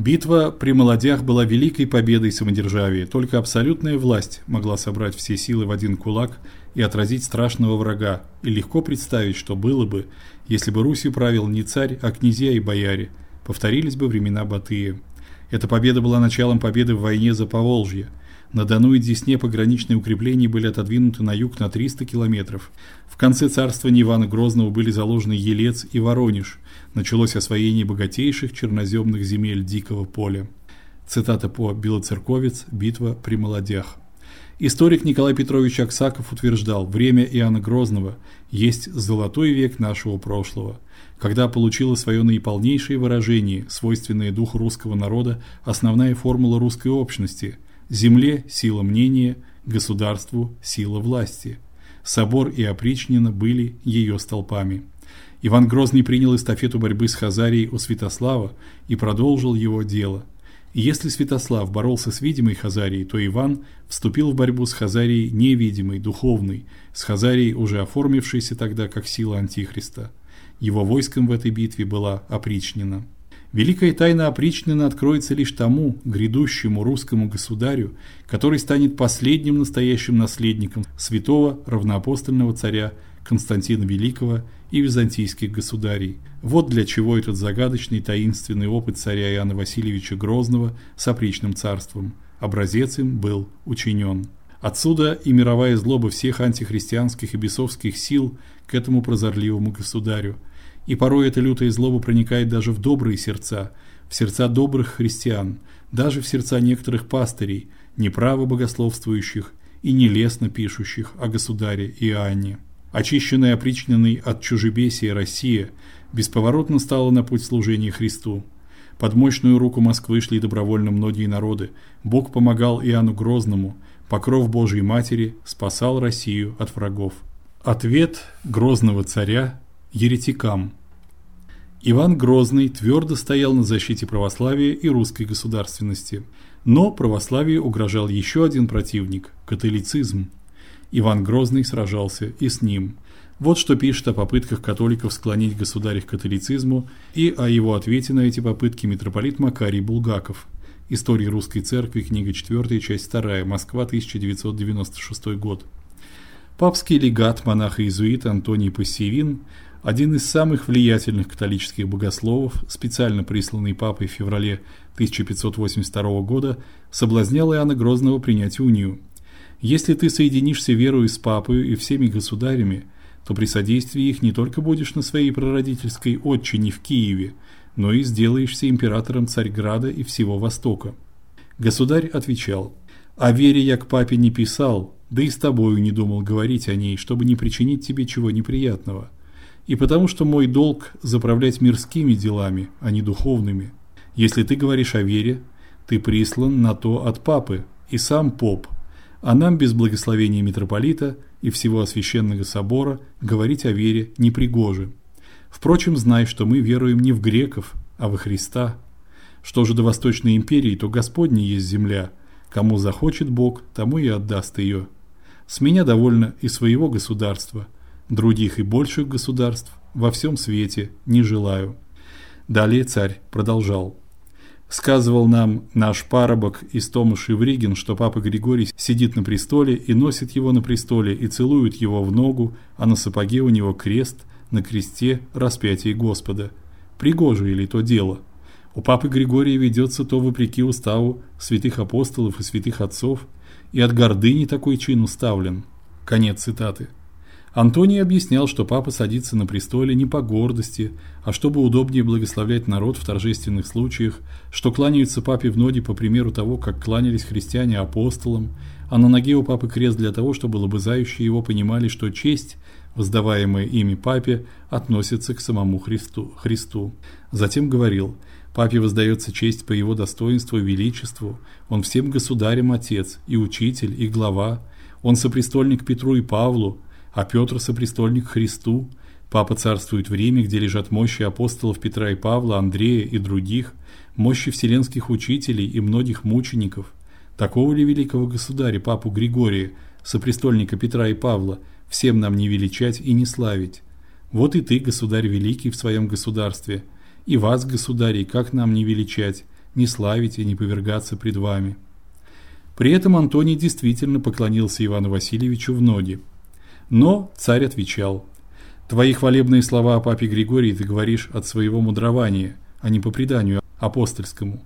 Битва при Молодях была великой победой самодержавия. Только абсолютная власть могла собрать все силы в один кулак и отразить страшного врага. И легко представить, что было бы, если бы Русью правил не царь, а князья и бояре. Повторились бы времена Батыя. Эта победа была началом победы в войне за Поволжье. На Дону и Десне пограничные укрепления были отодвинуты на юг на 300 километров. В конце царствования Ивана Грозного были заложены Елец и Воронеж. Началось освоение богатейших черноземных земель дикого поля. Цитата по Белоцерковец. Битва при Молодях. Историк Николай Петрович Аксаков утверждал: "Время Иоанна Грозного есть золотой век нашего прошлого, когда получила свое наиполнейшее выражение, свойственное духу русского народа, основная формула русской общности: Земле сила мнения, государству сила власти. Собор и опричнина были ее столпами. Иван Грозный принял эстафету борьбы с Хазарией у Святослава и продолжил его дело. И если Святослав боролся с видимой Хазарией, то Иван вступил в борьбу с Хазарией невидимой, духовной, с Хазарией, уже оформившейся тогда как сила антихриста. Его войском в этой битве была опричнина. Великая тайна опричнина откроется лишь тому грядущему русскому государю, который станет последним настоящим наследником святого равноапостольного царя Константина Великого и византийских государей. Вот для чего этот загадочный таинственный опыт царя Иоанна Васильевича Грозного с опричным царством. Образец им был учинен. Отсюда и мировая злоба всех антихристианских и бесовских сил к этому прозорливому государю – и порой эта лютая злоба проникает даже в добрые сердца, в сердца добрых христиан, даже в сердца некоторых пастырей, неправо богословствующих и нелестно пишущих о государе Иоанне. Очищенная опричненной от чужебесия Россия бесповоротно стала на путь служения Христу. Под мощную руку Москвы шли добровольно многие народы. Бог помогал Иоанну Грозному, покров Божией Матери спасал Россию от врагов. Ответ грозного царя еретикам – Иван Грозный твердо стоял на защите православия и русской государственности. Но православию угрожал еще один противник католицизм. Иван Грозный сражался и с ним. Вот что пишет о попытках католиков склонить государя к католицизму и о его ответе на эти попытки митрополит Макарий Булгаков. История русской церкви, книга 4, часть 2, Москва, 1996 год. Папский легат монах-иезуит Антоний Пассивин один из самых влиятельных католических богословов, специально присланный папой в феврале 1582 года, соблазнял Иоанна Грозного принять унию. Если ты соединишься верою с папою и всеми государями, то при содействии их не только будешь на своей прародительской отчине в Киеве, но и сделаешься императором Царьграда и всего Востока. Государь отвечал: "О вере я к папе не писал, да и с тобою не думал говорить о ней, чтобы не причинить тебе чего неприятного и потому что мой долг заправлять мирскими делами, а не духовными. Если ты говоришь о вере, ты прислан на то от папы и сам поп, а нам без благословения митрополита и всего священного собора говорить о вере непригоже. Впрочем, знай, что мы веруем не в греков, а во Христа. Что же до Восточной империи, то Господня есть земля, кому захочет Бог, тому и отдаст ее. С меня довольно и своего государства – других и больших государств во всем свете не желаю. Далее царь продолжал. Сказывал нам наш парабок Истомыш Ивригин, что папа Григорий сидит на престоле и носит его на престоле и целует его в ногу, а на сапоге у него крест, на кресте распятие Господа. Пригоже ли то дело? У папы Григория ведется то вопреки уставу святых апостолов и святых отцов, и от гордыни такой чин уставлен. Конец цитаты. Антоний объяснял, что папа садится на престоле не по гордости, а чтобы удобнее благословлять народ в торжественных случаях, что кланяются папе в ноги по примеру того, как кланялись христиане апостолам, а на ноге у папы крест для того, чтобы лобызающие его понимали, что честь, воздаваемая ими папе, относится к самому Христу. Христу. Затем говорил: Папе воздается честь по его достоинству и величеству. Он всем государям отец, и учитель, и глава. Он сопрестольник Петру и Павлу, а Петр сопрестольник Христу. Папа царствует в Риме, где лежат мощи апостолов Петра и Павла, Андрея и других, мощи вселенских учителей и многих мучеников. Такого ли великого государя, папу Григория, сопрестольника Петра и Павла, всем нам не величать и не славить? Вот и ты, государь великий в своем государстве, и вас, государей, как нам не величать, не славить и не повергаться пред вами. При этом Антоний действительно поклонился Ивану Васильевичу в ноги. Но царь отвечал: "Твои хвалебные слова о папе Григории ты говоришь от своего мудрования, а не по преданию апостольскому.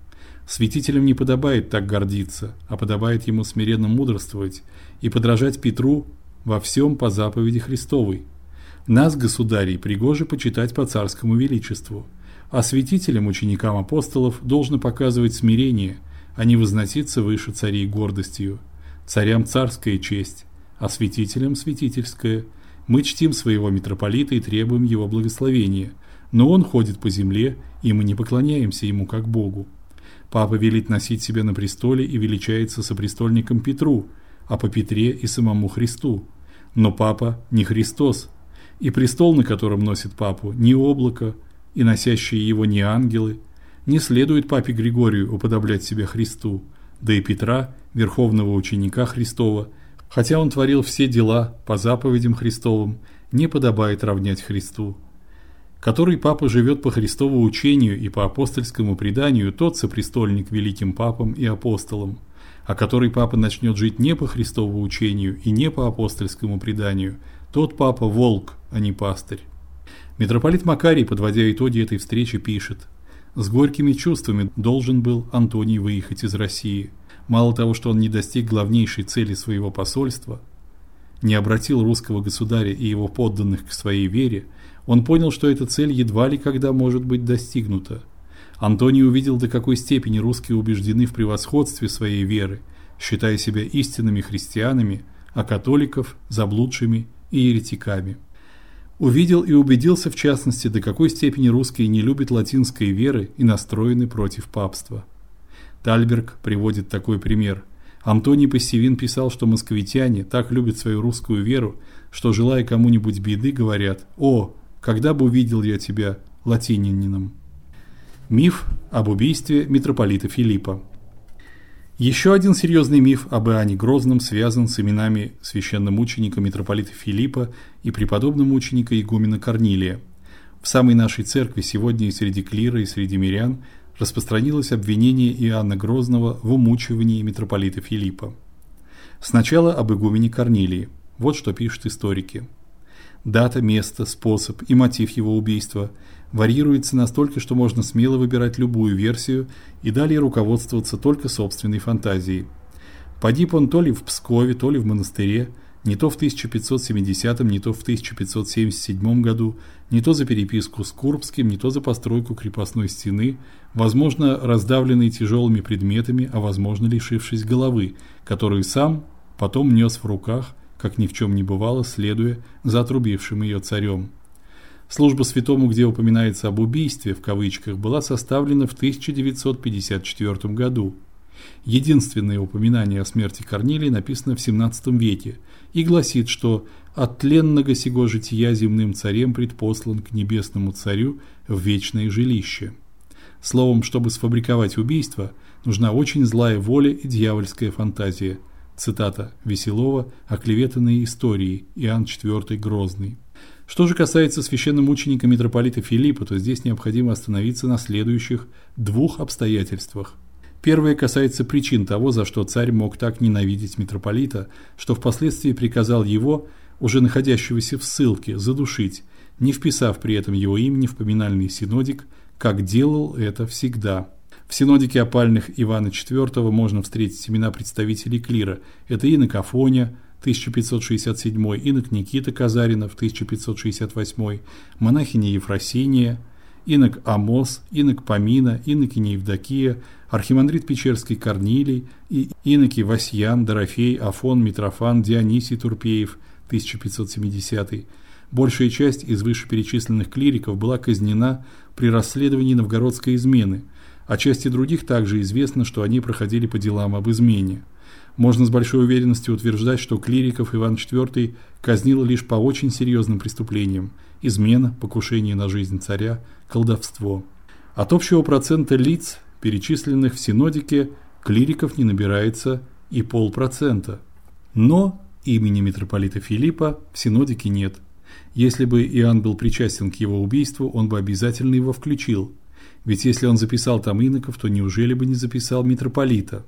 Святителям не подобает так гордиться, а подобает ему смиренно мудрствовать и подражать Петру во всем по заповеди Христовой. Нас, государей, пригоже почитать по царскому величеству, а святителям, ученикам апостолов, должно показывать смирение, а не возноситься выше царей гордостью. Царям царская честь, а святителям святительская. Мы чтим своего митрополита и требуем его благословения, но он ходит по земле, и мы не поклоняемся ему как Богу. Папа велит носить себя на престоле и величается сопрестольником Петру, а по Петре и самому Христу. Но папа не Христос, и престол, на котором носит папу, не облако, и носящие его не ангелы. Не следует папе Григорию уподоблять себя Христу, да и Петра, верховного ученика Христова, хотя он творил все дела по заповедям Христовым, не подобает равнять Христу. Который папа живет по Христову учению и по апостольскому преданию, тот сопрестольник великим папам и апостолам а который папа начнет жить не по Христову учению и не по апостольскому преданию, тот папа волк, а не пастырь. Митрополит Макарий, подводя итоги этой встречи, пишет: с горькими чувствами должен был Антоний выехать из России. Мало того, что он не достиг главнейшей цели своего посольства, не обратил русского государя и его подданных к своей вере, он понял, что эта цель едва ли когда может быть достигнута. Антоний увидел, до какой степени русские убеждены в превосходстве своей веры, считая себя истинными христианами, а католиков заблудшими и еретиками. Увидел и убедился в частности, до какой степени русские не любят латинской веры и настроены против папства. Тальберг приводит такой пример. Антоний Пассивин писал, что москвитяне так любят свою русскую веру, что желая кому-нибудь беды, говорят: "О, когда бы увидел я тебя латининином". Миф об убийстве митрополита Филиппа. Еще один серьезный миф об Иоанне Грозном связан с именами священномученика митрополита Филиппа и преподобного мученика игумена Корнилия. В самой нашей церкви сегодня и среди клира, и среди мирян распространилось обвинение Иоанна Грозного в умучивании митрополита Филиппа. Сначала об игумене Корнилии. Вот что пишут историки. Дата, место, способ и мотив его убийства варьируется настолько, что можно смело выбирать любую версию и далее руководствоваться только собственной фантазией. Погиб он то ли в Пскове, то ли в монастыре, не то в 1570, не то в 1577 году, не то за переписку с Курбским, не то за постройку крепостной стены, возможно, раздавленный тяжелыми предметами, а возможно, лишившись головы, которую сам потом нес в руках как ни в чем не бывало, следуя за отрубившим ее царем. Служба святому, где упоминается об убийстве в кавычках, была составлена в 1954 году. Единственное упоминание о смерти Корнилия написано в 17 веке и гласит, что от тленного сего жития земным царем предпослан к небесному царю в вечное жилище. Словом, чтобы сфабриковать убийство, нужна очень злая воля и дьявольская фантазия – Цитата Веселова «Оклеветанные истории. Иоанн IV Грозный». Что же касается священномученика митрополита Филиппа, то здесь необходимо остановиться на следующих двух обстоятельствах. Первое касается причин того, за что царь мог так ненавидеть митрополита, что впоследствии приказал его, уже находящегося в ссылке, задушить, не вписав при этом его имени в поминальный синодик, как делал это всегда. В синодике опальных Ивана IV можно встретить имена представителей клира. Это инок Афоня 1567, инок Никита Казаринов 1568, монахиня Ефросиния, инок Амос, инок Помина, инокиня Евдокия, архимандрит Печерский Корнилий и иноки Васьян, Дорофей, Афон, Митрофан, Дионисий Турпеев 1570. Большая часть из вышеперечисленных клириков была казнена при расследовании новгородской измены – о части других также известно, что они проходили по делам об измене. Можно с большой уверенностью утверждать, что клириков Иван IV казнил лишь по очень серьезным преступлениям: измена, покушение на жизнь царя, колдовство. От общего процента лиц, перечисленных в синодике, клириков не набирается и полпроцента. Но имени митрополита Филиппа в синодике нет. Если бы Иоанн был причастен к его убийству, он бы обязательно его включил. Ведь если он записал там иноков, то неужели бы не записал митрополита?